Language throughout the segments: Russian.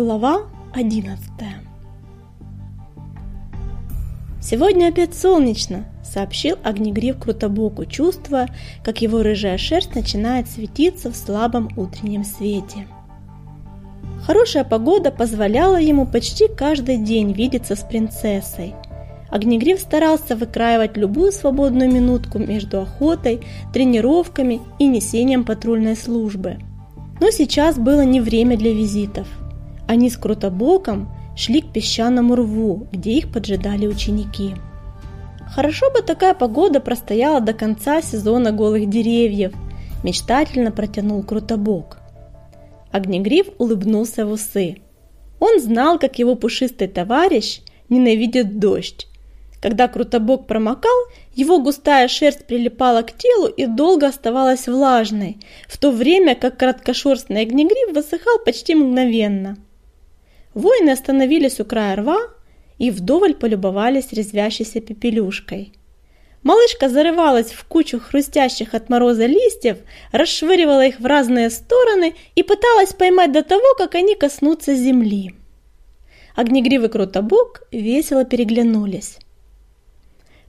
Глава 11 «Сегодня опять солнечно», — сообщил Огнегрив Крутобоку, чувствуя, как его рыжая шерсть начинает светиться в слабом утреннем свете. Хорошая погода позволяла ему почти каждый день видеться с принцессой. Огнегрив старался выкраивать любую свободную минутку между охотой, тренировками и несением патрульной службы. Но сейчас было не время для визитов. Они с Крутобоком шли к песчаному рву, где их поджидали ученики. Хорошо бы такая погода простояла до конца сезона голых деревьев, мечтательно протянул Крутобок. Огнегриф улыбнулся в усы. Он знал, как его пушистый товарищ ненавидит дождь. Когда Крутобок промокал, его густая шерсть прилипала к телу и долго оставалась влажной, в то время как краткошерстный огнегриф высыхал почти мгновенно. Воины остановились у края рва и вдоволь полюбовались резвящейся пепелюшкой. Малышка зарывалась в кучу хрустящих от мороза листьев, расшвыривала их в разные стороны и пыталась поймать до того, как они коснутся земли. Огнегривый Крутобок весело переглянулись.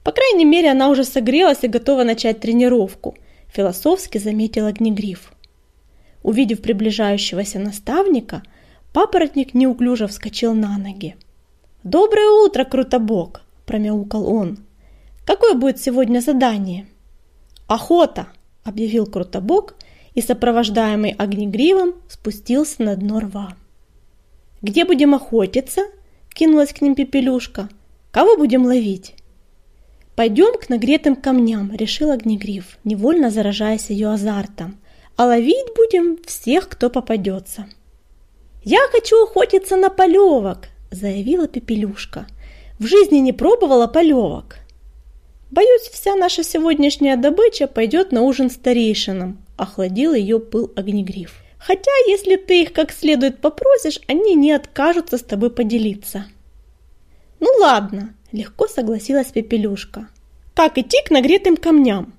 По крайней мере, она уже согрелась и готова начать тренировку, философски заметил Огнегриф. Увидев приближающегося наставника, Папоротник неуклюже вскочил на ноги. «Доброе утро, Крутобок!» – промяукал он. «Какое будет сегодня задание?» «Охота!» – объявил Крутобок и, сопровождаемый огнегривом, спустился на дно рва. «Где будем охотиться?» – кинулась к ним Пепелюшка. «Кого будем ловить?» «Пойдем к нагретым камням», – решил Огнегриф, невольно заражаясь ее азартом. «А ловить будем всех, кто попадется». «Я хочу охотиться на полевок», – заявила Пепелюшка. «В жизни не пробовала полевок». «Боюсь, вся наша сегодняшняя добыча пойдет на ужин старейшинам», – охладил ее пыл огнегриф. «Хотя, если ты их как следует попросишь, они не откажутся с тобой поделиться». «Ну ладно», – легко согласилась Пепелюшка. «Как идти к нагретым камням?»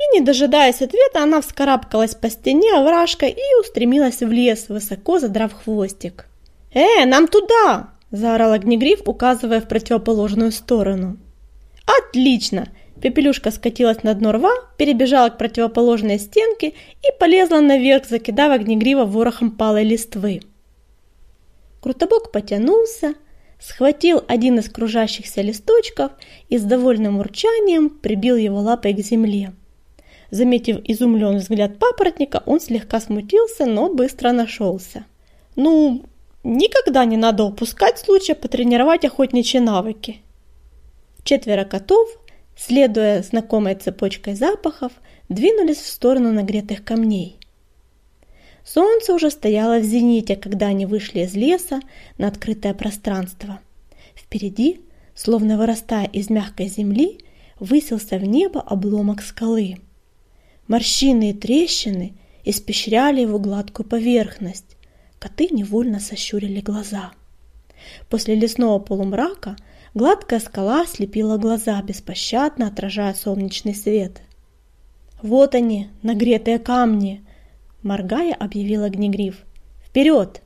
И, не дожидаясь ответа, она вскарабкалась по стене овражка и устремилась в лес, высоко задрав хвостик. «Э, нам туда!» – заорал огнегриф, указывая в противоположную сторону. «Отлично!» Пепелюшка скатилась на дно рва, перебежала к противоположной стенке и полезла наверх, закидав огнегрива ворохом палой листвы. Крутобок потянулся, схватил один из кружащихся листочков и с довольным урчанием прибил его лапой к земле. Заметив изумленный взгляд папоротника, он слегка смутился, но быстро нашелся. «Ну, никогда не надо упускать случая потренировать охотничьи навыки». Четверо котов, следуя знакомой цепочкой запахов, двинулись в сторону нагретых камней. Солнце уже стояло в зените, когда они вышли из леса на открытое пространство. Впереди, словно вырастая из мягкой земли, высился в небо обломок скалы – Морщины и трещины испещряли его гладкую поверхность. Коты невольно сощурили глаза. После лесного полумрака гладкая скала слепила глаза, беспощадно отражая солнечный свет. «Вот они, нагретые камни!» Моргая, объявил огнегриф. «Вперед!»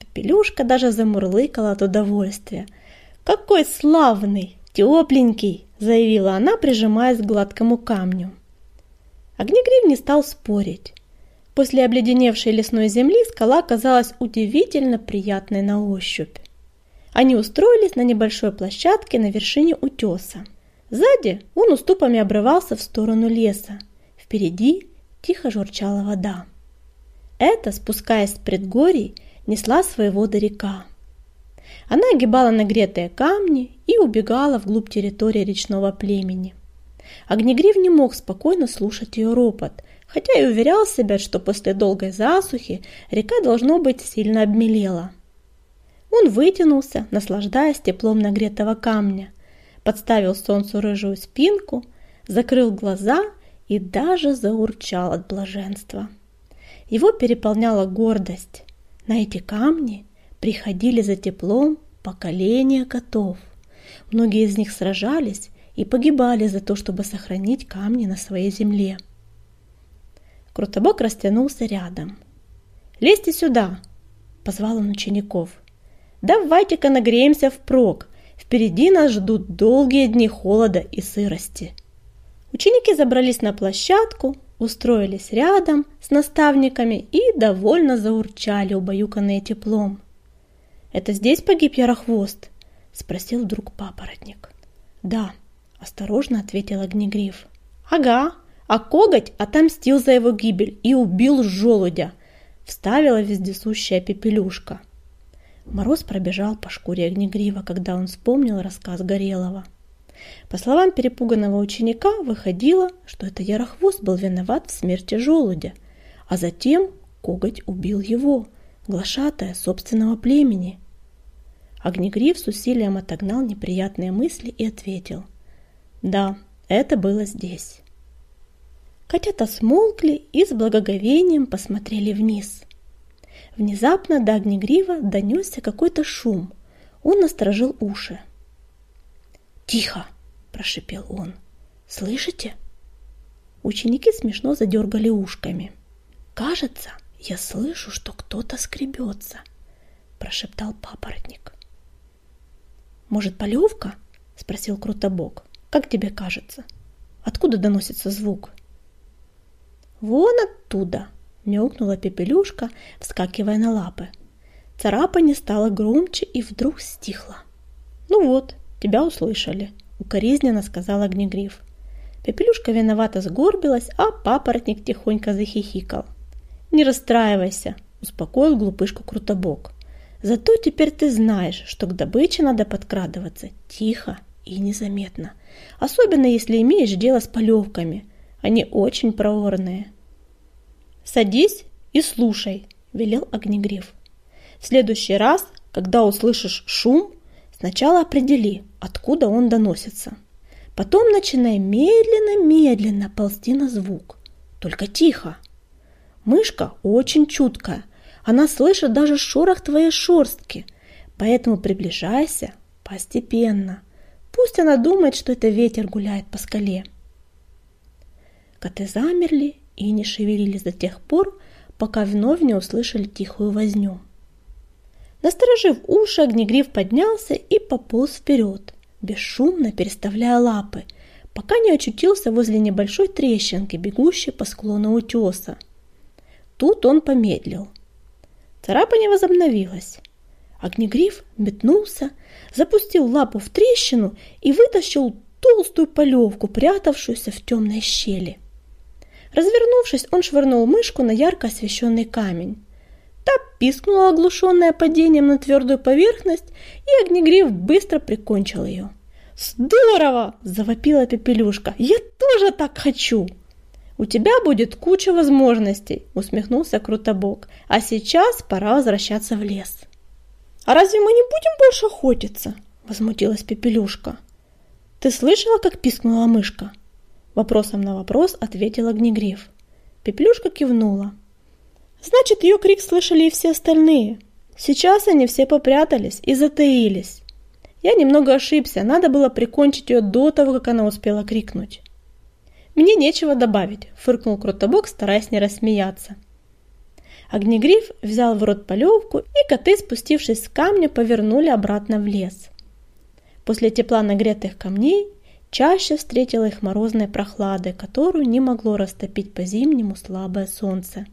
Пепелюшка даже замурлыкала от удовольствия. «Какой славный, тепленький!» Заявила она, прижимаясь к гладкому камню. Огнегрив не стал спорить. После обледеневшей лесной земли скала казалась удивительно приятной на ощупь. Они устроились на небольшой площадке на вершине утеса. Сзади он уступами обрывался в сторону леса. Впереди тихо журчала вода. Это, спускаясь с предгорий, несла своего до река. Она огибала нагретые камни и убегала вглубь территории речного племени. Огнегрив не мог спокойно слушать ее ропот, хотя и уверял себя, что после долгой засухи река, должно быть, сильно обмелела. Он вытянулся, наслаждаясь теплом нагретого камня, подставил солнцу рыжую спинку, закрыл глаза и даже заурчал от блаженства. Его переполняла гордость. На эти камни приходили за теплом поколения котов. Многие из них сражались и погибали за то, чтобы сохранить камни на своей земле. Крутобок растянулся рядом. лезьте сюда!» – позвал он учеников. «Давайте-ка нагреемся впрок, впереди нас ждут долгие дни холода и сырости». Ученики забрались на площадку, устроились рядом с наставниками и довольно заурчали, убаюканные теплом. «Это здесь погиб Ярохвост?» – спросил вдруг папоротник. «Да», – осторожно ответил Огнегриф. «Ага, а коготь отомстил за его гибель и убил желудя», – вставила вездесущая пепелюшка. Мороз пробежал по шкуре Огнегрива, когда он вспомнил рассказ Горелого. По словам перепуганного ученика, выходило, что это Ярохвост был виноват в смерти желудя, а затем коготь убил его, глашатая собственного племени. Огнегриф с усилием отогнал неприятные мысли и ответил. Да, это было здесь. Котята смолкли и с благоговением посмотрели вниз. Внезапно до Огнегрива донесся какой-то шум. Он насторожил уши. «Тихо!» – прошипел он. «Слышите?» Ученики смешно задергали ушками. «Кажется, я слышу, что кто-то скребется», – прошептал папоротник. «Может, полевка?» – спросил Крутобок. «Как тебе кажется? Откуда доносится звук?» «Вон оттуда!» – мяукнула Пепелюшка, вскакивая на лапы. Царапание стало громче и вдруг стихло. «Ну вот, тебя услышали», – укоризненно сказал Огнегриф. Пепелюшка виновато сгорбилась, а папоротник тихонько захихикал. «Не расстраивайся», – успокоил глупышку Крутобок. Зато теперь ты знаешь, что к добыче надо подкрадываться тихо и незаметно. Особенно если имеешь дело с полевками. Они очень проворные. «Садись и слушай», – велел Огнегриф. «В следующий раз, когда услышишь шум, сначала определи, откуда он доносится. Потом начинай медленно-медленно ползти на звук. Только тихо. Мышка очень чуткая, она слышит даже шорох твоей шерстки, поэтому приближайся постепенно. Пусть она думает, что это ветер гуляет по скале. Коты замерли и не шевелились до тех пор, пока вновь не услышали тихую возню. Насторожив уши, Огнегриф поднялся и пополз вперед, бесшумно переставляя лапы, пока не очутился возле небольшой трещинки, бегущей по склону утеса. Тут он помедлил – Царапание возобновилось. Огнегриф метнулся, запустил лапу в трещину и вытащил толстую полевку, прятавшуюся в темной щели. Развернувшись, он швырнул мышку на ярко освещенный камень. Та пискнула, оглушенная падением на твердую поверхность, и Огнегриф быстро прикончил ее. «Здорово!» – завопила Пепелюшка. «Я тоже так хочу!» «У тебя будет куча возможностей», – усмехнулся Крутобок. «А сейчас пора возвращаться в лес». «А разве мы не будем больше охотиться?» – возмутилась Пепелюшка. «Ты слышала, как пискнула мышка?» Вопросом на вопрос ответил Огнегриф. Пепелюшка кивнула. «Значит, ее крик слышали и все остальные. Сейчас они все попрятались и затаились. Я немного ошибся, надо было прикончить ее до того, как она успела крикнуть». «Мне нечего добавить», – фыркнул Крутобок, стараясь не рассмеяться. Огнегриф взял в рот полевку, и коты, спустившись с камня, повернули обратно в лес. После тепла нагретых камней чаще встретила их морозной прохладой, которую не могло растопить по-зимнему слабое солнце.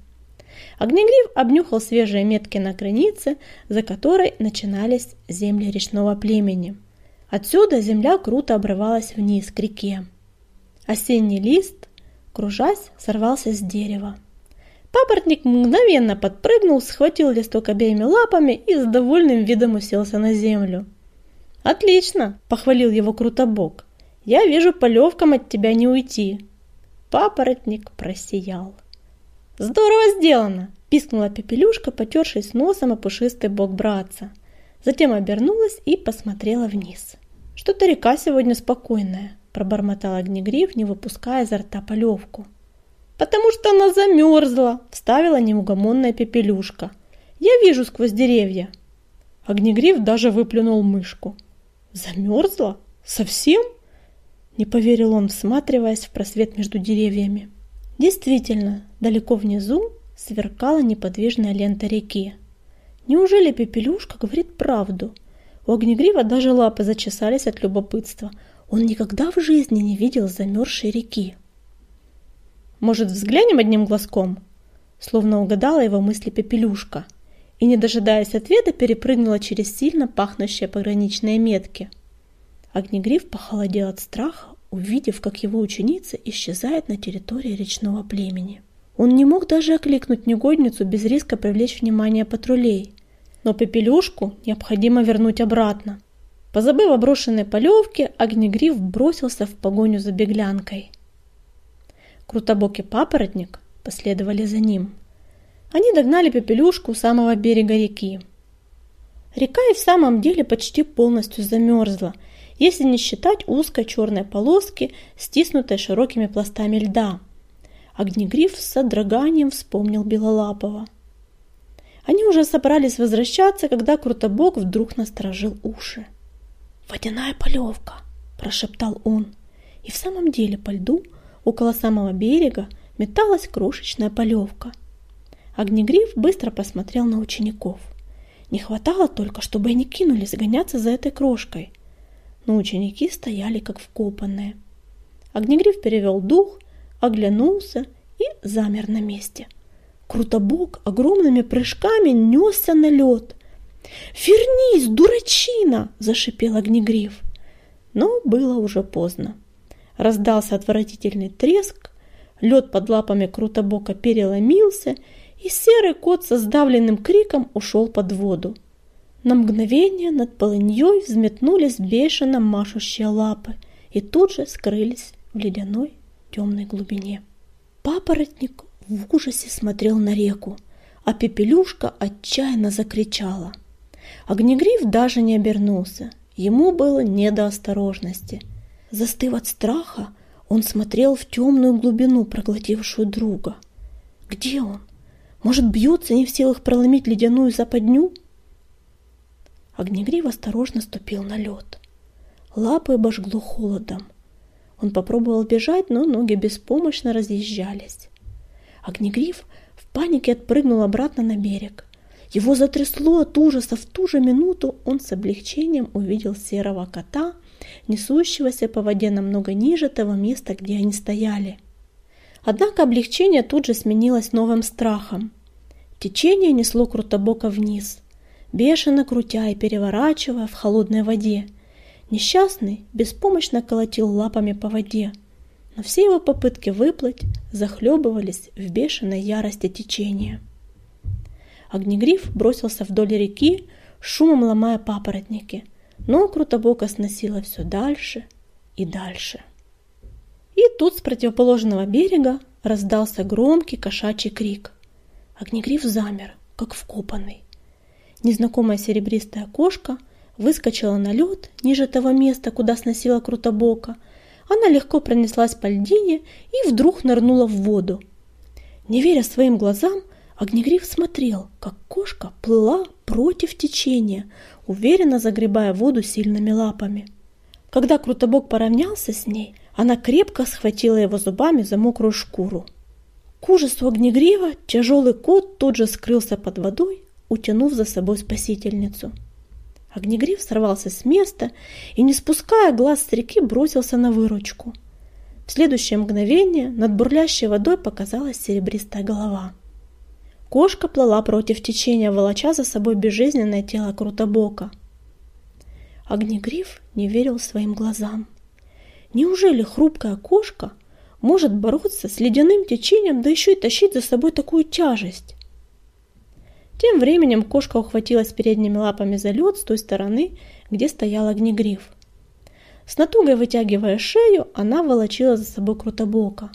Огнегриф обнюхал свежие метки на границе, за которой начинались земли речного племени. Отсюда земля круто обрывалась вниз к реке. Осенний лист, кружась, сорвался с дерева. Папоротник мгновенно подпрыгнул, схватил листок обеими лапами и с довольным видом уселся на землю. «Отлично!» – похвалил его Крутобок. «Я вижу, полевкам от тебя не уйти». Папоротник просиял. «Здорово сделано!» – пискнула Пепелюшка, потершись носом о пушистый бок братца. Затем обернулась и посмотрела вниз. Что-то река сегодня спокойная пробормотал огнегриф, не выпуская изо рта полевку. «Потому что она замерзла!» – вставила неугомонная пепелюшка. «Я вижу сквозь деревья!» Огнегриф даже выплюнул мышку. «Замерзла? Совсем?» Не поверил он, всматриваясь в просвет между деревьями. Действительно, далеко внизу сверкала неподвижная лента реки. Неужели Пепелюшка говорит правду? У Огнегрива даже лапы зачесались от любопытства. Он никогда в жизни не видел замерзшей реки. «Может, взглянем одним глазком?» Словно угадала его мысли Пепелюшка и, не дожидаясь ответа, перепрыгнула через сильно пахнущие пограничные метки. Огнегриф похолодел от страха, увидев, как его ученица исчезает на территории речного племени. Он не мог даже окликнуть негодницу без риска привлечь внимание патрулей. Но Пепелюшку необходимо вернуть обратно. Позабыв о брошенной полевке, Огнегриф бросился в погоню за беглянкой. Крутобокий папоротник последовали за ним. Они догнали Пепелюшку у самого берега реки. Река и в самом деле почти полностью замерзла, если не считать узкой черной полоски, стиснутой широкими пластами льда. Огнегриф с содроганием вспомнил Белолапова. Они уже собрались возвращаться, когда Крутобок вдруг насторожил уши. «Водяная полевка!» – прошептал он. И в самом деле по льду, около самого берега, металась крошечная полевка. Огнегриф быстро посмотрел на учеников. Не хватало только, чтобы они кинулись гоняться за этой крошкой. Но ученики стояли как вкопанные. Огнегриф перевел дух, оглянулся и замер на месте. Крутобок огромными прыжками несся на лед. «Вернись, дурачина!» – зашипел Огнегриф. Но было уже поздно. Раздался отвратительный треск, лед под лапами Крутобока переломился, и серый кот со сдавленным криком ушел под воду. На мгновение над полыньей взметнулись бешено машущие лапы и тут же скрылись в ледяной темной глубине. Папоротник в ужасе смотрел на реку, а Пепелюшка отчаянно закричала. Огнегриф даже не обернулся, ему было не до осторожности. Застыв от страха, он смотрел в темную глубину, проглотившую друга. Где он? Может, бьется, не в силах проломить ледяную западню? Огнегрив осторожно ступил на лед. Лапы обожгло холодом. Он попробовал бежать, но ноги беспомощно разъезжались. Огнегриф в панике отпрыгнул обратно на берег. Его затрясло от ужаса. В ту же минуту он с облегчением увидел серого кота, несущегося по воде намного ниже того места, где они стояли. Однако облегчение тут же сменилось новым страхом. Течение несло Крутобока вниз, бешено крутя и переворачивая в холодной воде. Несчастный беспомощно колотил лапами по воде, но все его попытки выплыть захлебывались в бешеной ярости течения. Огнегриф бросился вдоль реки, шумом ломая папоротники, но Крутобока сносило все дальше и дальше. И тут с противоположного берега раздался громкий кошачий крик. Огнегриф замер, как вкопанный. Незнакомая серебристая кошка выскочила на лед ниже того места, куда сносила Крутобока. Она легко пронеслась по льдине и вдруг нырнула в воду. Не веря своим глазам, Огнегриф смотрел, как кошка плыла против течения, уверенно загребая воду сильными лапами. Когда Крутобок поравнялся с ней, она крепко схватила его зубами за мокрую шкуру. К ужасу огнегрива тяжелый кот тут же скрылся под водой, утянув за собой спасительницу. Огнегрив сорвался с места и, не спуская глаз с реки, бросился на выручку. В следующее мгновение над бурлящей водой показалась серебристая голова. Кошка плыла против течения, волоча за собой безжизненное тело Крутобока. Огнегриф не верил своим глазам. Неужели хрупкая кошка может бороться с ледяным течением, да еще и тащить за собой такую тяжесть? Тем временем кошка ухватилась передними лапами за лед с той стороны, где стоял огнегриф. С натугой вытягивая шею, она волочила за собой Крутобока.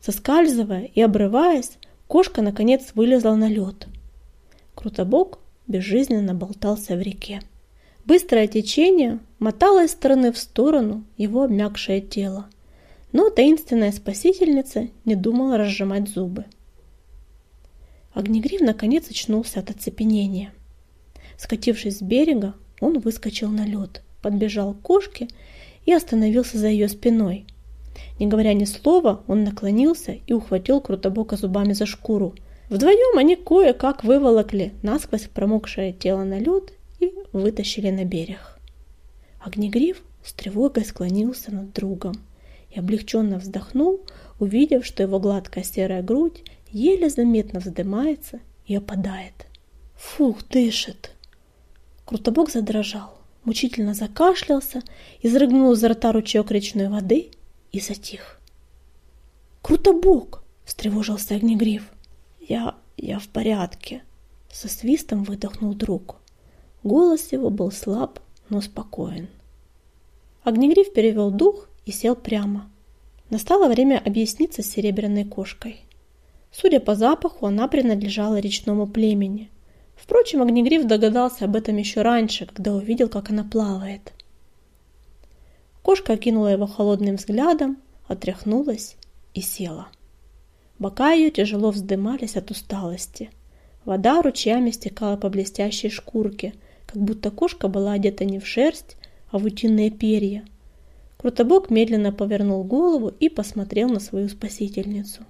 Соскальзывая и обрываясь, кошка наконец вылезла на лед. Крутобок безжизненно болтался в реке. Быстрое течение мотало из стороны в сторону его обмякшее тело, но таинственная спасительница не думала разжимать зубы. Огнегрив наконец очнулся от оцепенения. Скатившись с берега, он выскочил на лед, подбежал к кошке и остановился за ее спиной. Не говоря ни слова, он наклонился и ухватил Крутобока зубами за шкуру. Вдвоем они кое-как выволокли насквозь промокшее тело на лед и вытащили на берег. Огнегриф с тревогой склонился над другом и облегченно вздохнул, увидев, что его гладкая серая грудь еле заметно вздымается и опадает. Фух, дышит. Крутобок задрожал, мучительно закашлялся, изрыгнул изо рта ручеек речной воды и затих. «Крутобок!» — встревожился Огнегриф. «Я... я в порядке!» — со свистом выдохнул друг. Голос его был слаб, но спокоен. Огнегриф перевел дух и сел прямо. Настало время объясниться с серебряной кошкой. Судя по запаху, она принадлежала речному племени. Впрочем, Огнегриф догадался об этом еще раньше, когда увидел, как она плавает. Кошка окинула его холодным взглядом, отряхнулась и села. Бока ее тяжело вздымались от усталости. Вода ручьями стекала по блестящей шкурке, как будто кошка была одета не в шерсть, а в утиные перья. Крутобок медленно повернул голову и посмотрел на свою спасительницу.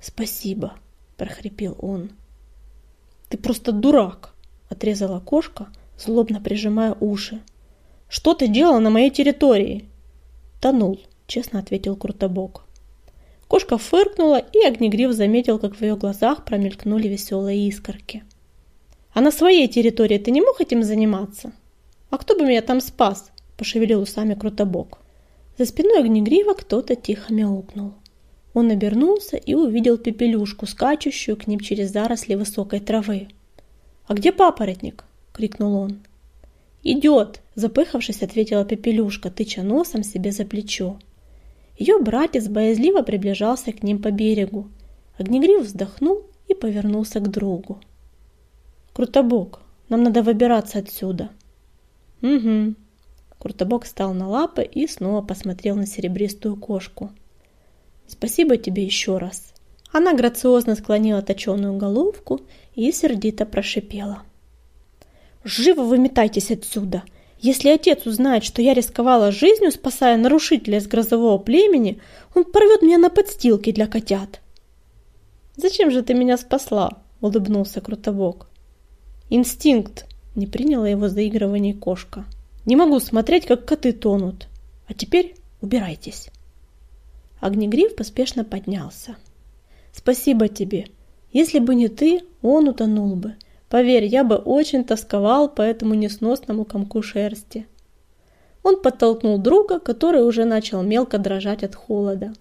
«Спасибо», – прохрипел он. «Ты просто дурак!» – отрезала кошка, злобно прижимая уши. «Что ты делал на моей территории?» «Тонул», – честно ответил Крутобок. Кошка фыркнула, и Огнегриф заметил, как в ее глазах промелькнули веселые искорки. «А на своей территории ты не мог этим заниматься?» «А кто бы меня там спас?» – пошевелил усами Крутобок. За спиной Огнегрива кто-то тихо мяукнул. Он обернулся и увидел пепелюшку, скачущую к ним через заросли высокой травы. «А где папоротник?» – крикнул он. «Идет!» – запыхавшись, ответила пепелюшка, тыча носом себе за плечо. Ее братец боязливо приближался к ним по берегу. Огнегриф вздохнул и повернулся к другу. «Крутобок, нам надо выбираться отсюда». «Угу». Крутобок встал на лапы и снова посмотрел на серебристую кошку. «Спасибо тебе еще раз». Она грациозно склонила точеную головку и сердито прошипела. «Живо выметайтесь отсюда! Если отец узнает, что я рисковала жизнью, спасая нарушителя из грозового племени, он порвет меня на подстилки для котят. «Зачем же ты меня спасла?» – улыбнулся Крутобок. «Инстинкт!» – не приняла его заигрывание кошка. «Не могу смотреть, как коты тонут. А теперь убирайтесь». Огнегриф поспешно поднялся. «Спасибо тебе. Если бы не ты, он утонул бы. Поверь, я бы очень тосковал по этому несносному комку шерсти. Он подтолкнул друга, который уже начал мелко дрожать от холода.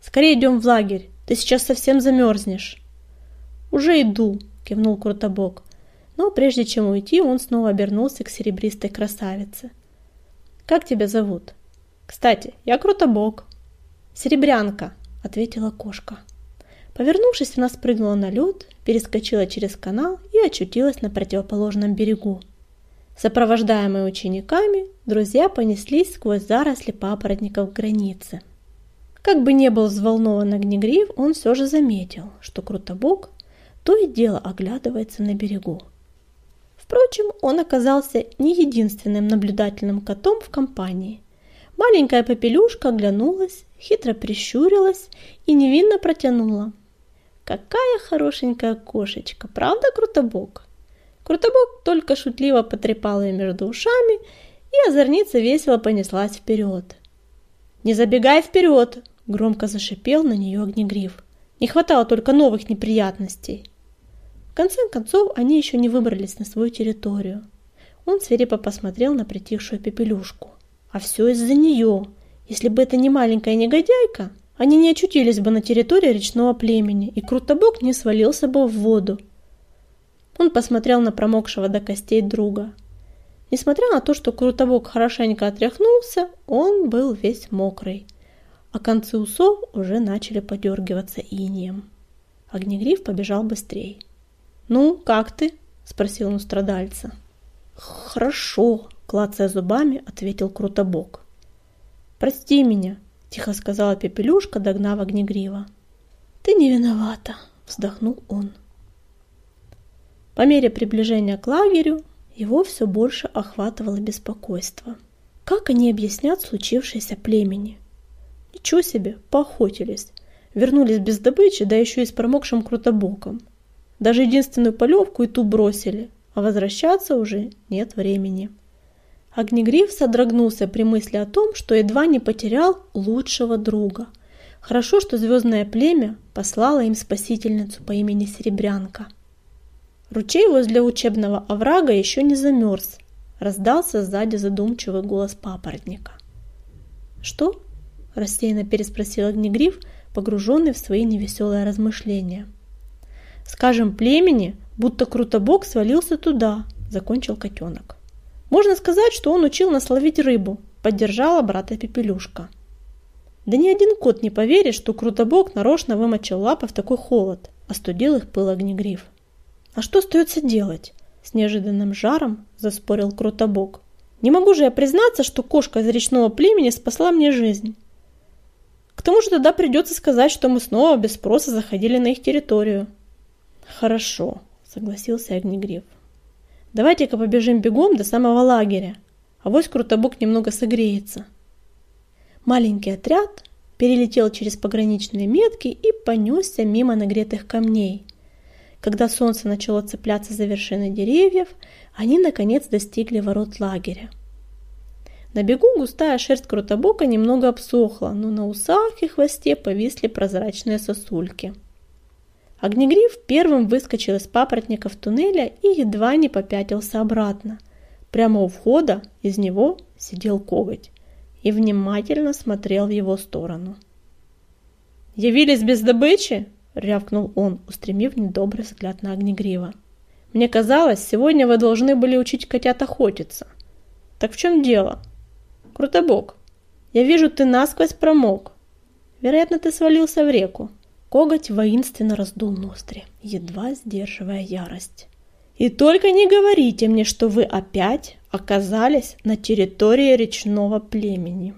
«Скорее идем в лагерь, ты сейчас совсем замерзнешь». «Уже иду», – кивнул Крутобок. Но прежде чем уйти, он снова обернулся к серебристой красавице. «Как тебя зовут?» «Кстати, я Крутобок». «Серебрянка», – ответила кошка. Повернувшись, она спрыгнула на лед, перескочила через канал и очутилась на противоположном берегу. Сопровождаемые учениками, друзья понеслись сквозь заросли папоротников к границе. Как бы не был взволнован Огнегриф, он все же заметил, что Крутобок то и дело оглядывается на берегу. Впрочем, он оказался не единственным наблюдательным котом в компании. Маленькая попелюшка оглянулась, хитро прищурилась и невинно протянула. Какая хорошенькая кошечка, правда, Крутобок? Крутобок только шутливо потрепал ее между ушами, и озорница весело понеслась вперед. «Не забегай вперед!» – громко зашипел на нее огнегриф. Не хватало только новых неприятностей. В конце концов, они еще не выбрались на свою территорию. Он свирепо посмотрел на притихшую пепелюшку. А все из-за нее. Если бы это не маленькая негодяйка, они не очутились бы на территории речного племени, и Крутобок не свалился бы в воду. Он посмотрел на промокшего до костей друга. Несмотря на то, что Крутобок хорошенько отряхнулся, он был весь мокрый, а концы усов уже начали подергиваться инием. Огнегриф побежал быстрее. «Ну, как ты?» – спросил он страдальца. «Хорошо», – клацая зубами, ответил Крутобок. «Прости меня», тихо сказала Пепелюшка, догнав огнегрива. Ты не виновата, вздохнул он. По мере приближения к лагерю его все больше охватывало беспокойство. Как они объяснят случившееся племени? Ничего себе, поохотились. Вернулись без добычи, да еще и с промокшим крутобоком. Даже единственную полевку и ту бросили, а возвращаться уже нет времени. Огнегриф содрогнулся при мысли о том, что едва не потерял лучшего друга. Хорошо, что звездное племя послало им спасительницу по имени Серебрянка. Ручей возле учебного оврага еще не замерз. Раздался сзади задумчивый голос папоротника. «Что?» – рассеянно переспросил Огнегриф, погруженный в свои невеселые размышления. «Скажем племени, будто Крутобок свалился туда», – закончил котенок. «Можно сказать, что он учил нас ловить рыбу», – поддержала брата Пепелюшка. Да ни один кот не поверит, что Крутобок нарочно вымочил лапы в такой холод, остудил их пыл Огнегриф. «А что остается делать?» – с неожиданным жаром заспорил Крутобок. «Не могу же я признаться, что кошка из речного племени спасла мне жизнь. К тому же тогда придется сказать, что мы снова без спроса заходили на их территорию». «Хорошо», – согласился Огнегриф. «Давайте-ка побежим бегом до самого лагеря, а вось Крутобок немного согреется». Маленький отряд перелетел через пограничные метки и понесся мимо нагретых камней – когда солнце начало цепляться за вершины деревьев, они наконец достигли ворот лагеря. На бегу густая шерсть крутобока немного обсохла, но на усах и хвосте повисли прозрачные сосульки. Огнегриф первым выскочил из папоротников туннеля и едва не попятился обратно. Прямо у входа из него сидел коготь и внимательно смотрел в его сторону. «Явились без добычи?» — рявкнул он, устремив недобрый взгляд на Огнегрива. «Мне казалось, сегодня вы должны были учить котят охотиться. Так в чем дело?» «Крутобок, я вижу, ты насквозь промок. Вероятно, ты свалился в реку». Коготь воинственно раздул ноздри, едва сдерживая ярость. «И только не говорите мне, что вы опять оказались на территории речного племени».